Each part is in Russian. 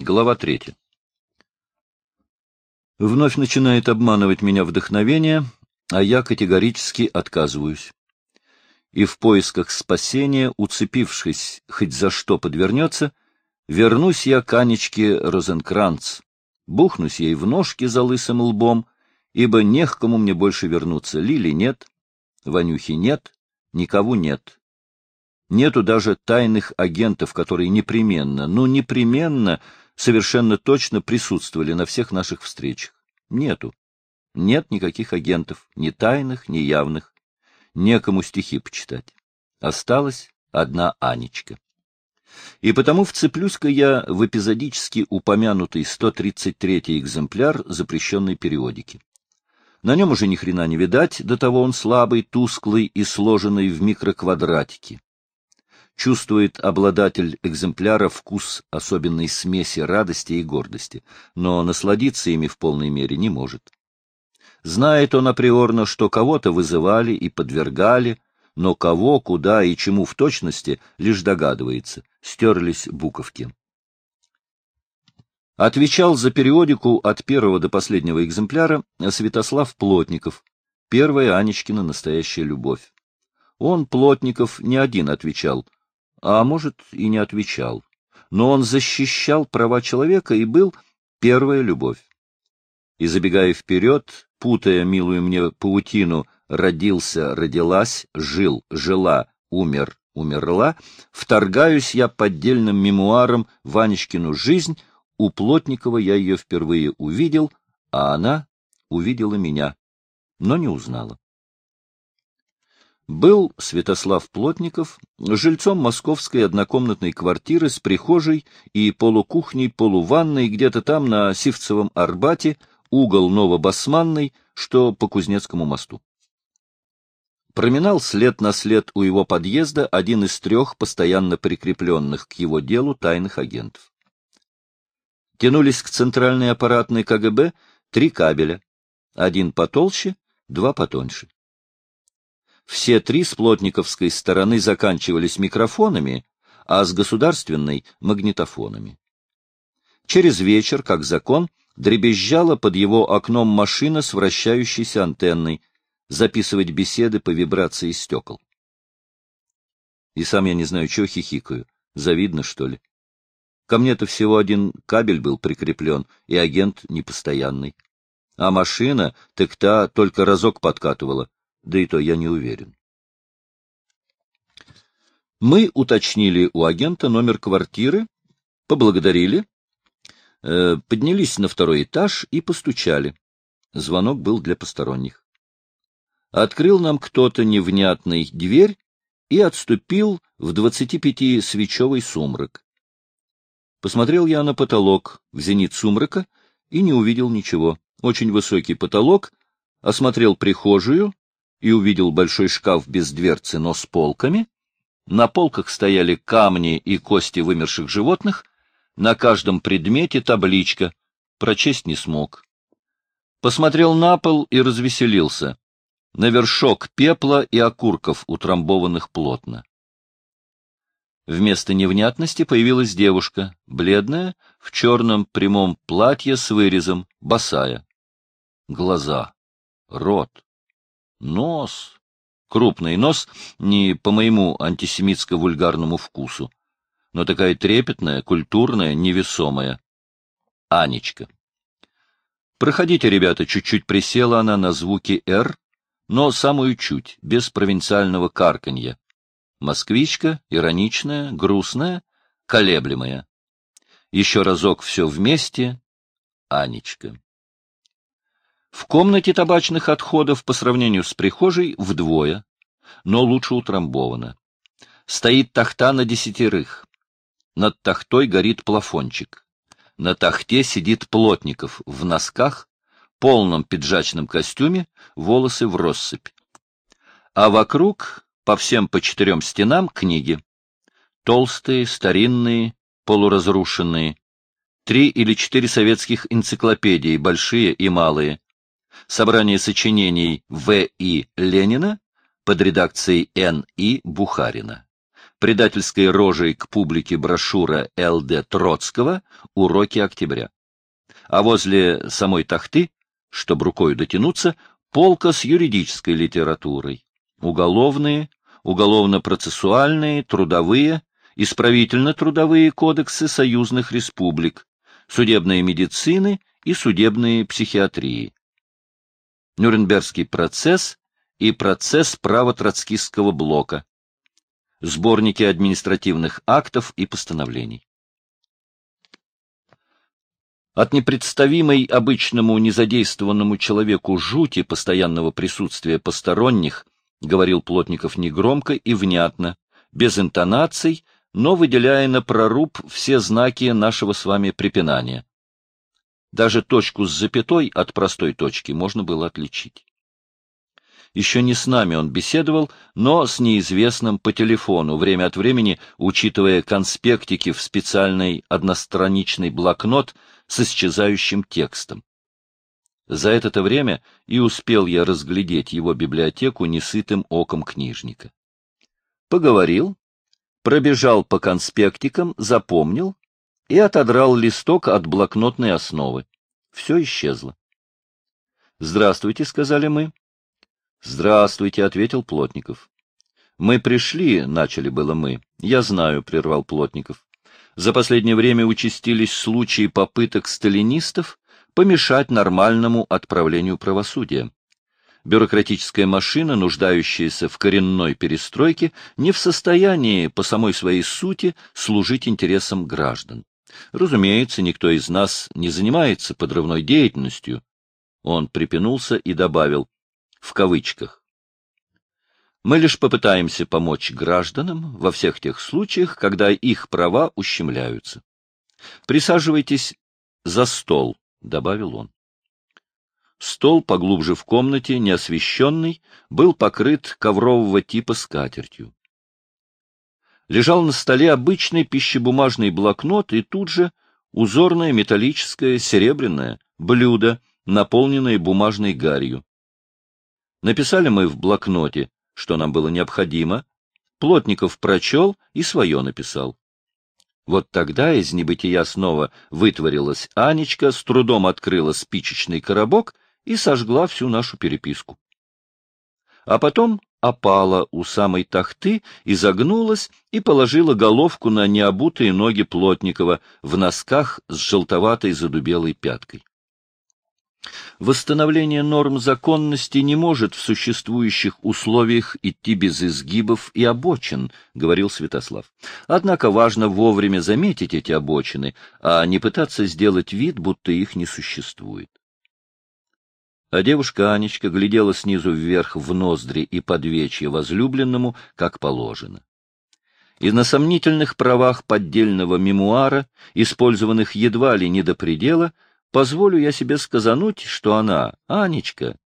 Глава третья. Вновь начинает обманывать меня вдохновение, а я категорически отказываюсь. И в поисках спасения, уцепившись хоть за что подвернется, вернусь я к Анечке Розенкранц, бухнусь ей в ножки за лысым лбом, ибо не к кому мне больше вернуться. Лили нет, Ванюхи нет, никого нет. Нету даже тайных агентов, которые непременно, ну непременно, совершенно точно присутствовали на всех наших встречах. Нету. Нет никаких агентов, ни тайных, ни явных. Некому стихи почитать. Осталась одна Анечка. И потому вцеплюсь-ка я в эпизодически упомянутый 133-й экземпляр запрещенной периодики. На нем уже ни хрена не видать, до того он слабый, тусклый и сложенный в микроквадратики чувствует обладатель экземпляра вкус особенной смеси радости и гордости, но насладиться ими в полной мере не может. Знает он априорно, что кого-то вызывали и подвергали, но кого, куда и чему в точности лишь догадывается, стерлись буковки. Отвечал за периодику от первого до последнего экземпляра Святослав Плотников, первая Анечкина настоящая любовь. Он, Плотников, не один отвечал — а может, и не отвечал. Но он защищал права человека и был первая любовь. И, забегая вперед, путая милую мне паутину, родился, родилась, жил, жила, умер, умерла, вторгаюсь я поддельным мемуаром Ванечкину жизнь, у Плотникова я ее впервые увидел, а она увидела меня, но не узнала был Святослав Плотников жильцом московской однокомнатной квартиры с прихожей и полукухней-полуванной где-то там на Сивцевом Арбате, угол Новобасманной, что по Кузнецкому мосту. Проминал след на след у его подъезда один из трех постоянно прикрепленных к его делу тайных агентов. Тянулись к центральной аппаратной КГБ три кабеля, один потолще, два потоньше. Все три с плотниковской стороны заканчивались микрофонами, а с государственной — магнитофонами. Через вечер, как закон, дребезжала под его окном машина с вращающейся антенной, записывать беседы по вибрации стекол. И сам я не знаю, чего хихикаю. Завидно, что ли? Ко мне-то всего один кабель был прикреплен, и агент непостоянный. А машина, так та только разок подкатывала, да и то я не уверен. Мы уточнили у агента номер квартиры, поблагодарили, э, поднялись на второй этаж и постучали. Звонок был для посторонних. Открыл нам кто-то невнятный дверь и отступил в двадцати пяти свечевый сумрак. Посмотрел я на потолок в зенит сумрака и не увидел ничего. Очень высокий потолок, осмотрел прихожую, и увидел большой шкаф без дверцы, но с полками. На полках стояли камни и кости вымерших животных, на каждом предмете табличка, прочесть не смог. Посмотрел на пол и развеселился. На вершок пепла и окурков, утрамбованных плотно. Вместо невнятности появилась девушка, бледная, в черном прямом платье с вырезом, босая. Глаза, рот, Нос. Крупный нос, не по моему антисемитско-вульгарному вкусу, но такая трепетная, культурная, невесомая. Анечка. Проходите, ребята, чуть-чуть присела она на звуки «Р», но самую чуть, без провинциального карканья. Москвичка, ироничная, грустная, колеблемая. Еще разок все вместе. Анечка. В комнате табачных отходов по сравнению с прихожей вдвое, но лучше утрамбовано. Стоит тахта на десятерых. Над тахтой горит плафончик. На тахте сидит Плотников в носках, полном пиджачном костюме, волосы в россыпь. А вокруг, по всем по четырем стенам, книги. Толстые, старинные, полуразрушенные. Три или четыре советских энциклопедии, большие и малые собрание сочинений В. И. Ленина под редакцией Н. И. Бухарина. предательской рожей к публике брошюра Л.Д. Троцкого «Уроки октября». А возле самой тахты, чтобы рукой дотянуться, полка с юридической литературой. Уголовные, уголовно-процессуальные, трудовые, исправительно-трудовые кодексы союзных республик, судебные медицины и судебные психиатрии. Нюрнбергский процесс и процесс права троцкистского блока, сборники административных актов и постановлений. От непредставимой обычному незадействованному человеку жути постоянного присутствия посторонних, говорил Плотников негромко и внятно, без интонаций, но выделяя на проруб все знаки нашего с вами препинания. Даже точку с запятой от простой точки можно было отличить. Еще не с нами он беседовал, но с неизвестным по телефону, время от времени учитывая конспектики в специальный одностраничный блокнот с исчезающим текстом. За это время и успел я разглядеть его библиотеку несытым оком книжника. Поговорил, пробежал по конспектикам, запомнил и отодрал листок от блокнотной основы. Все исчезло. «Здравствуйте», — сказали мы. «Здравствуйте», — ответил Плотников. «Мы пришли», — начали было мы. «Я знаю», — прервал Плотников. «За последнее время участились случаи попыток сталинистов помешать нормальному отправлению правосудия. Бюрократическая машина, нуждающаяся в коренной перестройке, не в состоянии по самой своей сути служить интересам граждан. Разумеется, никто из нас не занимается подрывной деятельностью. Он припинулся и добавил, в кавычках. Мы лишь попытаемся помочь гражданам во всех тех случаях, когда их права ущемляются. Присаживайтесь за стол, — добавил он. Стол поглубже в комнате, неосвещенный, был покрыт коврового типа скатертью. Лежал на столе обычный пищебумажный блокнот и тут же узорное металлическое серебряное блюдо, наполненное бумажной гарью. Написали мы в блокноте, что нам было необходимо. Плотников прочел и свое написал. Вот тогда из небытия снова вытворилась Анечка, с трудом открыла спичечный коробок и сожгла всю нашу переписку. А потом опала у самой тахты, изогнулась и положила головку на необутые ноги Плотникова в носках с желтоватой задубелой пяткой. Восстановление норм законности не может в существующих условиях идти без изгибов и обочин, говорил Святослав. Однако важно вовремя заметить эти обочины, а не пытаться сделать вид, будто их не существует. А девушка Анечка глядела снизу вверх в ноздри и подвечье возлюбленному, как положено. И на сомнительных правах поддельного мемуара, использованных едва ли не до предела, позволю я себе сказануть, что она, Анечка,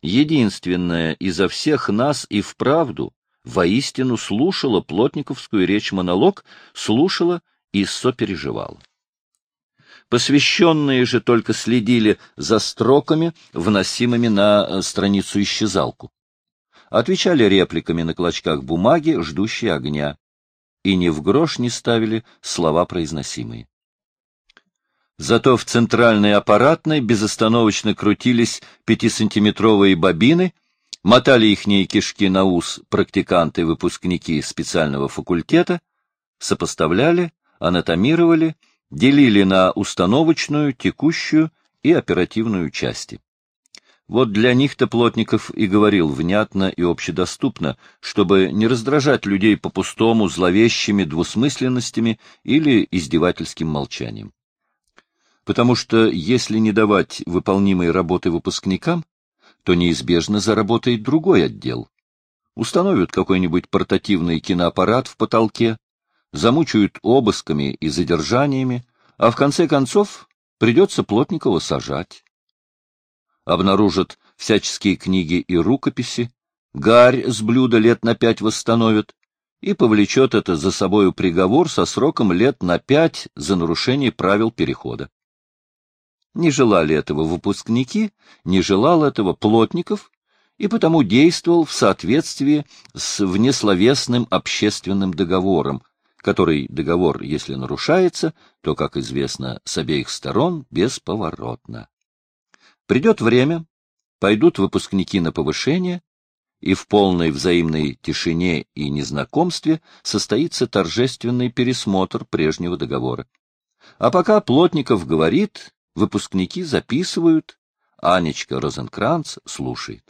единственная изо всех нас и вправду, воистину слушала плотниковскую речь-монолог, слушала и сопереживала. Посвященные же только следили за строками, вносимыми на э, страницу исчезалку. Отвечали репликами на клочках бумаги, ждущие огня, и ни в грош не ставили слова произносимые. Зато в центральной аппаратной безостановочно крутились пятисантиметровые бобины, мотали ихние кишки на ус практиканты-выпускники специального факультета, сопоставляли, анатомировали, делили на установочную, текущую и оперативную части. Вот для них-то Плотников и говорил внятно и общедоступно, чтобы не раздражать людей по-пустому зловещими двусмысленностями или издевательским молчанием потому что если не давать выполнимой работы выпускникам, то неизбежно заработает другой отдел. Установят какой-нибудь портативный киноаппарат в потолке, замучают обысками и задержаниями, а в конце концов придется Плотникова сажать. Обнаружат всяческие книги и рукописи, гарь с блюда лет на пять восстановят, и повлечет это за собою приговор со сроком лет на пять за нарушение правил перехода. Не желали этого выпускники, не желал этого Плотников, и потому действовал в соответствии с внесловесным общественным договором, который договор, если нарушается, то, как известно, с обеих сторон бесповоротно. Придет время, пойдут выпускники на повышение, и в полной взаимной тишине и незнакомстве состоится торжественный пересмотр прежнего договора. А пока Плотников говорит, выпускники записывают, Анечка Розенкранц слушает.